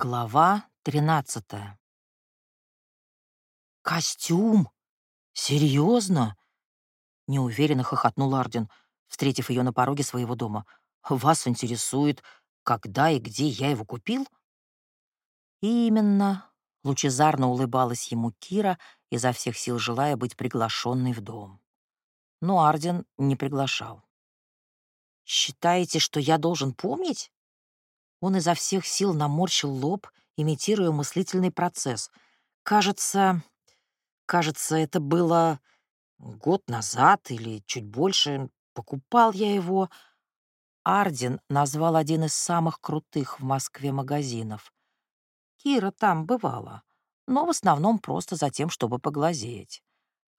Глава тринадцатая. «Костюм? Серьезно?» — неуверенно хохотнул Арден, встретив ее на пороге своего дома. «Вас интересует, когда и где я его купил?» «Именно», — лучезарно улыбалась ему Кира, изо всех сил желая быть приглашенной в дом. Но Арден не приглашал. «Считаете, что я должен помнить?» Он изо всех сил наморщил лоб, имитируя мыслительный процесс. Кажется, кажется, это было год назад или чуть больше. Покупал я его. Арден назвал один из самых крутых в Москве магазинов. Кира там бывала, но в основном просто за тем, чтобы поглазеть.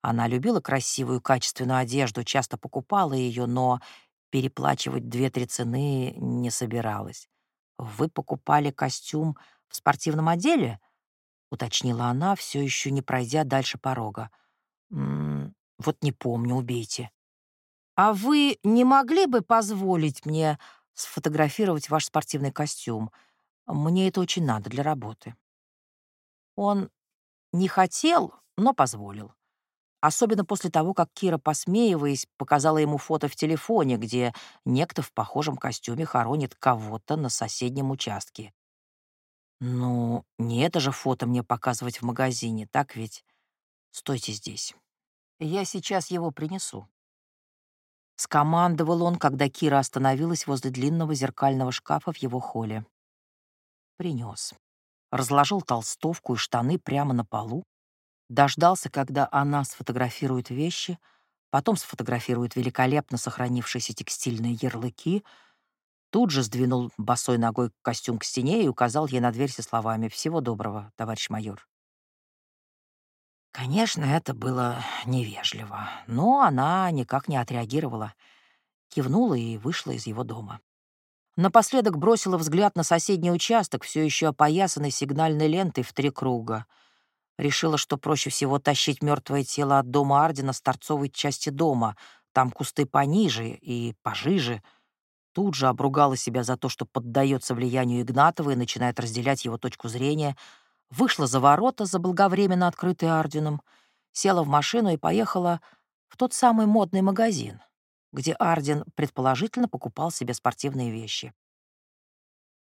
Она любила красивую, качественную одежду, часто покупала ее, но переплачивать две-три цены не собиралась. «Вы покупали костюм в спортивном отделе?» — уточнила она, все еще не пройдя дальше порога. «М -м, «Вот не помню, убейте». «А вы не могли бы позволить мне сфотографировать ваш спортивный костюм? Мне это очень надо для работы». Он не хотел, но позволил. Особенно после того, как Кира, посмеиваясь, показала ему фото в телефоне, где некто в похожем костюме хоронит кого-то на соседнем участке. «Ну, не это же фото мне показывать в магазине, так ведь? Стойте здесь. Я сейчас его принесу». Скомандовал он, когда Кира остановилась возле длинного зеркального шкафа в его холле. Принес. Разложил толстовку и штаны прямо на полу, дождался, когда она сфотографирует вещи, потом сфотографирует великолепно сохранившиеся текстильные ярлыки, тут же сдвинул босой ногой костюм к стене и указал ей на дверь со словами «Всего доброго, товарищ майор». Конечно, это было невежливо, но она никак не отреагировала, кивнула и вышла из его дома. Напоследок бросила взгляд на соседний участок, все еще опоясанный сигнальной лентой в три круга — Решила, что проще всего тащить мертвое тело от дома Ардина с торцовой части дома. Там кусты пониже и пожиже. Тут же обругала себя за то, что поддается влиянию Игнатова и начинает разделять его точку зрения. Вышла за ворота, заблаговременно открытые Ардином, села в машину и поехала в тот самый модный магазин, где Ардин предположительно покупал себе спортивные вещи.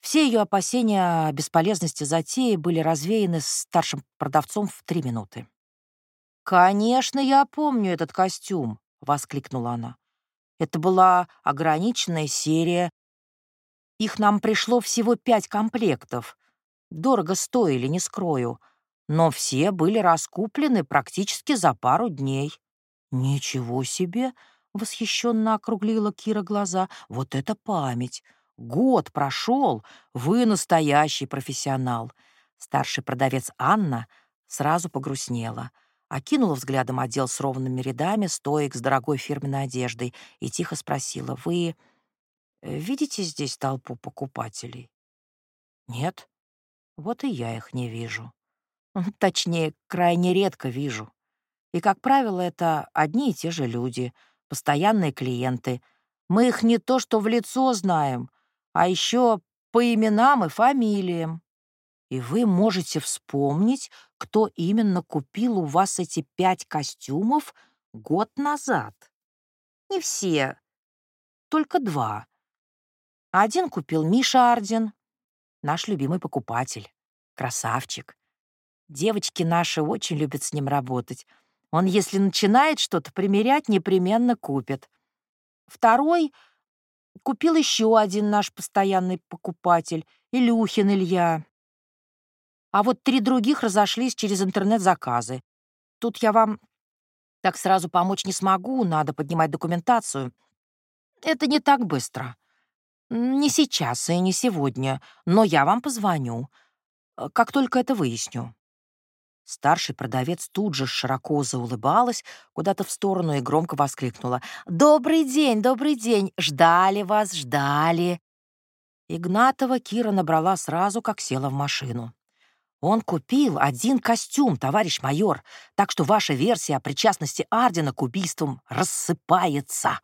Все ее опасения о бесполезности затеи были развеяны старшим продавцом в три минуты. «Конечно, я помню этот костюм», — воскликнула она. «Это была ограниченная серия. Их нам пришло всего пять комплектов. Дорого стоили, не скрою. Но все были раскуплены практически за пару дней». «Ничего себе!» — восхищенно округлила Кира глаза. «Вот это память! Год прошел, вы настоящий профессионал. Старший продавец Анна сразу погрустнела, окинула взглядом отдел с ровными рядами, стоек с дорогой фирменной одеждой и тихо спросила, «Вы э, видите здесь толпу покупателей?» «Нет, вот и я их не вижу. Точнее, крайне редко вижу. И, как правило, это одни и те же люди, постоянные клиенты. Мы их не то что в лицо знаем, а еще по именам и фамилиям. И вы можете вспомнить, кто именно купил у вас эти пять костюмов год назад. Не все, только два. Один купил Миша Ардин, наш любимый покупатель, красавчик. Девочки наши очень любят с ним работать. Он, если начинает что-то примерять, непременно купит. Второй — Купил еще один наш постоянный покупатель, Илюхин Илья. А вот три других разошлись через интернет-заказы. Тут я вам так сразу помочь не смогу, надо поднимать документацию. Это не так быстро. Не сейчас и не сегодня, но я вам позвоню, э, как только это выясню. Старший продавец тут же широко заулыбалась куда-то в сторону и громко воскликнула. «Добрый день, добрый день! Ждали вас, ждали!» Игнатова Кира набрала сразу, как села в машину. «Он купил один костюм, товарищ майор, так что ваша версия о причастности Ардена к убийствам рассыпается».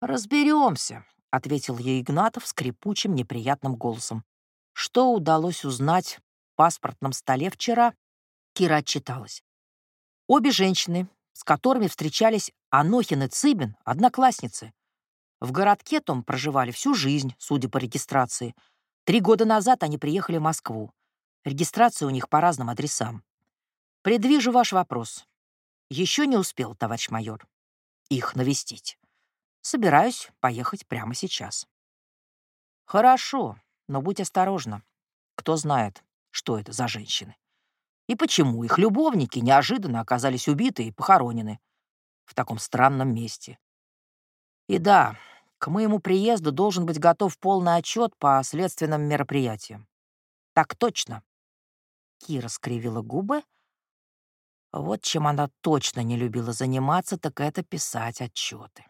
«Разберемся», — ответил ей Игнатов скрипучим неприятным голосом. Что удалось узнать в паспортном столе вчера, Кира отчиталась. Обе женщины, с которыми встречались Анохин и Цыбин, одноклассницы. В городке том проживали всю жизнь, судя по регистрации. Три года назад они приехали в Москву. Регистрация у них по разным адресам. Предвижу ваш вопрос. Еще не успел, товарищ майор, их навестить. Собираюсь поехать прямо сейчас. Хорошо, но будь осторожна. Кто знает, что это за женщины. И почему их любовники неожиданно оказались убиты и похоронены в таком странном месте. И да, к моему приезду должен быть готов полный отчет по следственным мероприятиям. Так точно. Кира скривила губы. Вот чем она точно не любила заниматься, так это писать отчеты.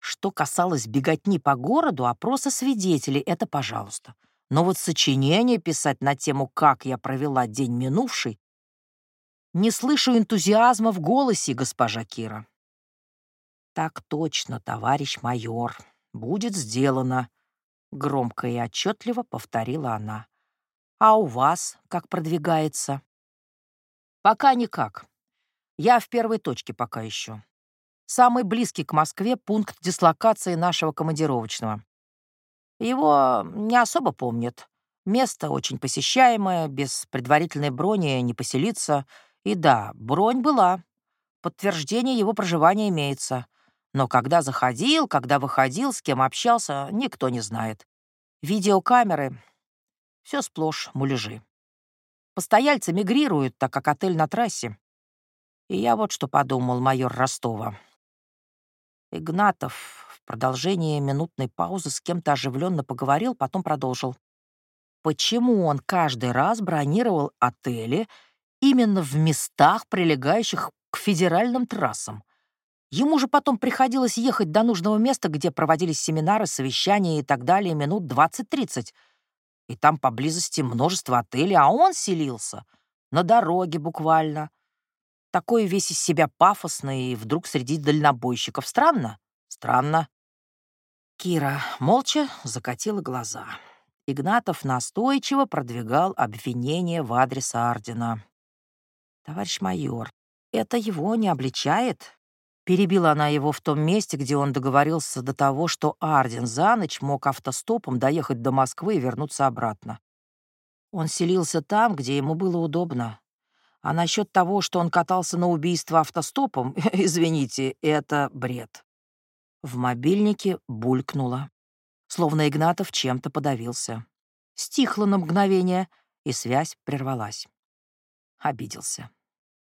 Что касалось беготни по городу, опроса свидетелей — это пожалуйста. Но вот сочинение писать на тему «Как я провела день минувший» не слышу энтузиазма в голосе, госпожа Кира. «Так точно, товарищ майор. Будет сделано», — громко и отчетливо повторила она. «А у вас как продвигается?» «Пока никак. Я в первой точке пока еще. Самый близкий к Москве пункт дислокации нашего командировочного. Его не особо помнят. Место очень посещаемое, без предварительной брони не поселиться. И да, бронь была. Подтверждение его проживания имеется. Но когда заходил, когда выходил, с кем общался, никто не знает. Видеокамеры — все сплошь муляжи. Постояльцы мигрируют, так как отель на трассе. И я вот что подумал, майор Ростова. Игнатов в продолжении минутной паузы с кем-то оживленно поговорил, потом продолжил. Почему он каждый раз бронировал отели именно в местах, прилегающих к федеральным трассам? Ему же потом приходилось ехать до нужного места, где проводились семинары, совещания и так далее, минут 20-30. И там поблизости множество отелей, а он селился на дороге буквально. Такой весь из себя пафосный и вдруг среди дальнобойщиков. Странно? Странно. Кира молча закатила глаза. Игнатов настойчиво продвигал обвинение в адрес Ардина. «Товарищ майор, это его не обличает?» Перебила она его в том месте, где он договорился до того, что Арден за ночь мог автостопом доехать до Москвы и вернуться обратно. Он селился там, где ему было удобно. А насчет того, что он катался на убийство автостопом, извините, это бред. В мобильнике булькнуло, словно Игнатов чем-то подавился. Стихло на мгновение, и связь прервалась. Обиделся.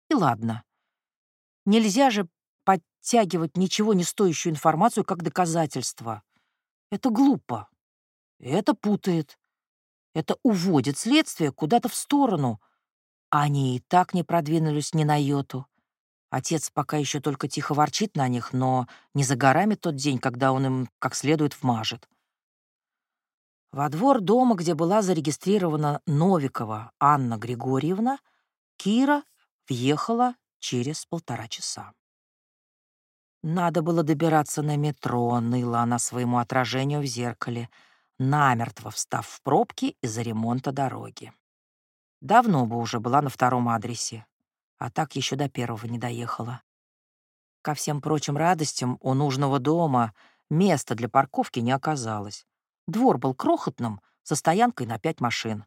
И ладно. Нельзя же подтягивать ничего не стоящую информацию как доказательство. Это глупо. Это путает. Это уводит следствие куда-то в сторону. Они и так не продвинулись ни на йоту. Отец пока еще только тихо ворчит на них, но не за горами тот день, когда он им как следует вмажет. Во двор дома, где была зарегистрирована Новикова Анна Григорьевна, Кира въехала через полтора часа. Надо было добираться на метро, ныла она своему отражению в зеркале, намертво встав в пробки из-за ремонта дороги. Давно бы уже была на втором адресе, а так еще до первого не доехала. Ко всем прочим радостям у нужного дома места для парковки не оказалось. Двор был крохотным, со стоянкой на пять машин.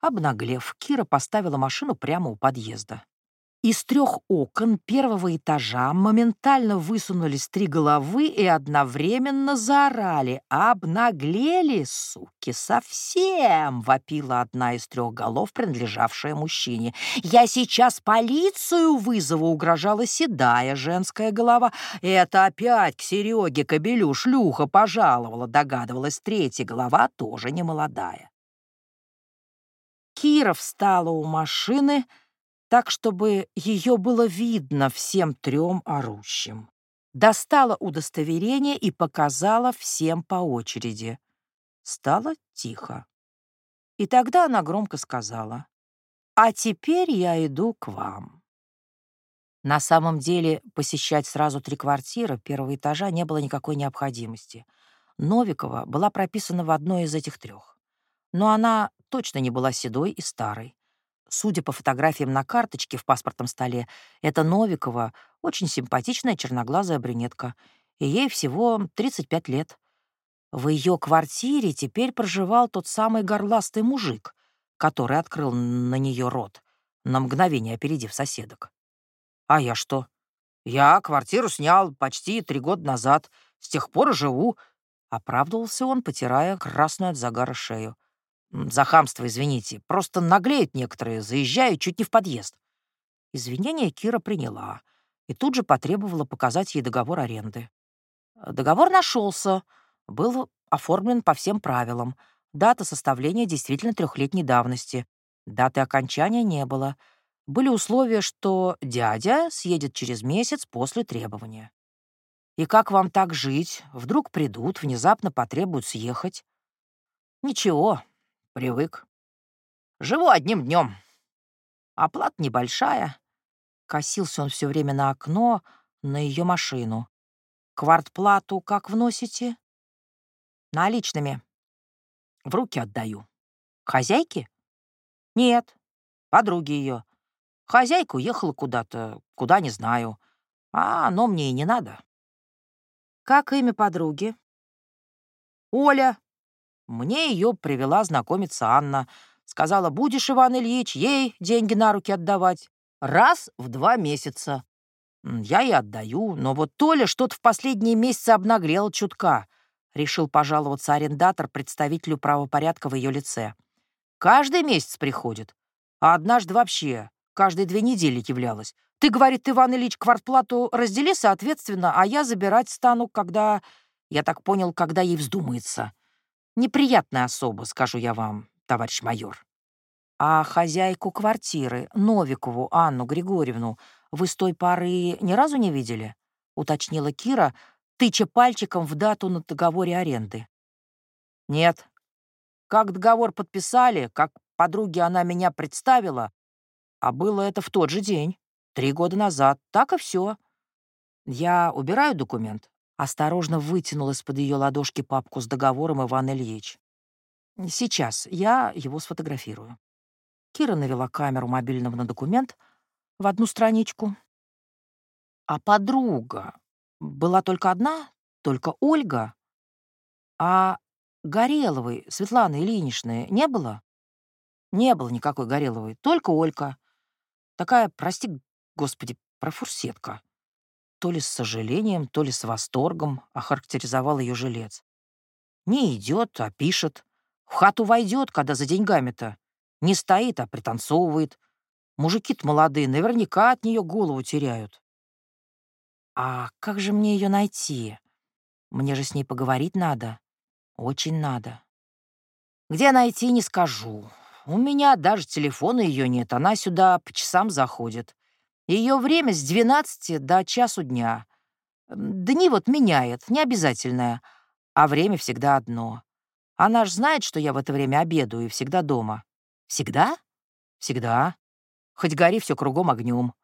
Обнаглев, Кира поставила машину прямо у подъезда. Из трех окон первого этажа моментально высунулись три головы и одновременно заорали. «Обнаглели, суки, совсем!» — вопила одна из трех голов, принадлежавшая мужчине. «Я сейчас полицию вызову!» — угрожала седая женская голова. «Это опять к Сереге Кобелю шлюха пожаловала», — догадывалась третья голова, тоже немолодая. Кира встала у машины, — так, чтобы ее было видно всем трем орущим. Достала удостоверение и показала всем по очереди. Стало тихо. И тогда она громко сказала, «А теперь я иду к вам». На самом деле посещать сразу три квартиры первого этажа не было никакой необходимости. Новикова была прописана в одной из этих трех. Но она точно не была седой и старой. Судя по фотографиям на карточке в паспортном столе, это Новикова, очень симпатичная черноглазая брюнетка, и ей всего 35 лет. В ее квартире теперь проживал тот самый горластый мужик, который открыл на нее рот, на мгновение опередив соседок. А я что? Я квартиру снял почти три года назад, с тех пор живу, — оправдывался он, потирая красную от загара шею. «За хамство, извините. Просто наглеют некоторые, заезжаю чуть не в подъезд». Извинения Кира приняла и тут же потребовала показать ей договор аренды. Договор нашелся, был оформлен по всем правилам. Дата составления действительно трехлетней давности. Даты окончания не было. Были условия, что дядя съедет через месяц после требования. И как вам так жить? Вдруг придут, внезапно потребуют съехать. Ничего, привык. Живу одним днем. Оплата небольшая. Косился он все время на окно, на ее машину. Квартплату как вносите? Наличными. В руки отдаю. Хозяйки? Нет, подруги ее. Хозяйка уехала куда-то, куда не знаю. А оно мне и не надо. Как имя подруги? Оля. Мне ее привела знакомиться Анна. Сказала, будешь, Иван Ильич, ей деньги на руки отдавать. Раз в два месяца. Я и отдаю, но вот Толя что-то в последние месяцы обнаглел чутка. Решил пожаловаться арендатор представителю правопорядка в ее лице. Каждый месяц приходит. А однажды вообще каждые две недели являлась. Ты, говорит, Иван Ильич, квартплату раздели соответственно, а я забирать стану, когда... Я так понял, когда ей вздумается. Неприятная особа, скажу я вам, товарищ майор. А хозяйку квартиры, Новикову Анну Григорьевну, вы с той поры ни разу не видели? Уточнила Кира, тыча пальчиком в дату на договоре аренды. Нет. Как договор подписали, как подруге она меня представила, а было это в тот же день. Три года назад. Так и все. Я убираю документ. Осторожно вытянул из-под ее ладошки папку с договором Иван Ильич. Сейчас я его сфотографирую. Кира навела камеру мобильного на документ в одну страничку. А подруга была только одна, только Ольга. А Гореловой Светланы Ильиничны не было? Не было никакой Гореловой, только Олька. Такая, прости Господи, профурсетка. То ли с сожалением, то ли с восторгом охарактеризовал ее жилец. Не идет, а пишет. В хату войдет, когда за деньгами-то. Не стоит, а пританцовывает. Мужики-то молодые наверняка от нее голову теряют. А как же мне ее найти? Мне же с ней поговорить надо. Очень надо. Где найти, не скажу. У меня даже телефона ее нет, она сюда по часам заходит. Ее время с 12 до часу дня. Дни вот меняет, не обязательное, а время всегда одно. Она ж знает, что я в это время обедаю и всегда дома. Всегда? Всегда. Хоть гори все кругом огнем.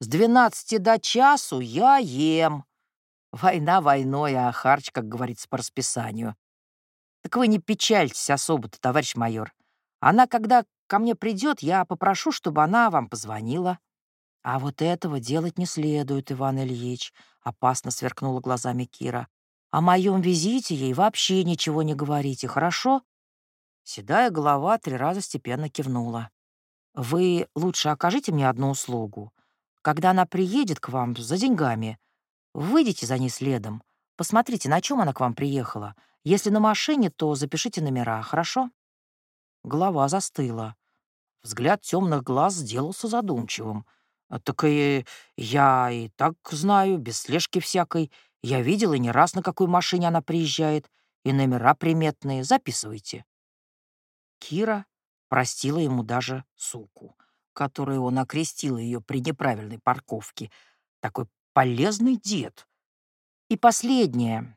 С 12 до часу я ем. Война войной, а харч, как говорится, по расписанию. Так вы не печальтесь особо-то, товарищ майор. Она, когда ко мне придет, я попрошу, чтобы она вам позвонила. «А вот этого делать не следует, Иван Ильич», — опасно сверкнула глазами Кира. «О моем визите ей вообще ничего не говорите, хорошо?» Седая голова три раза степенно кивнула. «Вы лучше окажите мне одну услугу. Когда она приедет к вам за деньгами, выйдите за ней следом, посмотрите, на чем она к вам приехала. Если на машине, то запишите номера, хорошо?» Голова застыла. Взгляд темных глаз сделался задумчивым — «Так и я и так знаю, без слежки всякой. Я видел и не раз, на какой машине она приезжает, и номера приметные. Записывайте». Кира простила ему даже суку, которую он окрестил ее при неправильной парковке. Такой полезный дед. И последнее.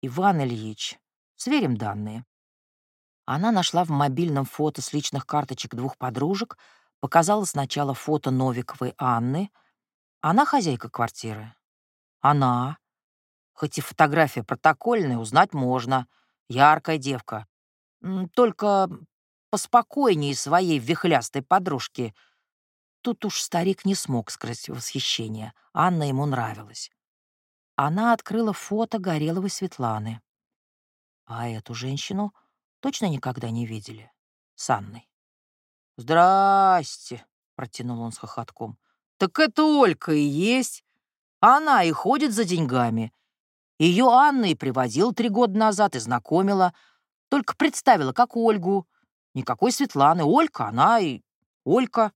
Иван Ильич, сверим данные. Она нашла в мобильном фото с личных карточек двух подружек — Показала сначала фото Новиковой Анны. Она хозяйка квартиры? Она. Хоть и фотография протокольная, узнать можно. Яркая девка. Только поспокойнее своей вихлястой подружки. Тут уж старик не смог скрыть восхищение. Анна ему нравилась. Она открыла фото Гореловой Светланы. А эту женщину точно никогда не видели? С Анной. «Здрасте», — протянул он с хохотком. «Так это Олька и есть. Она и ходит за деньгами. Ее Анна и привозила три года назад и знакомила. Только представила, как Ольгу. Никакой Светланы. Олька, она и Олька.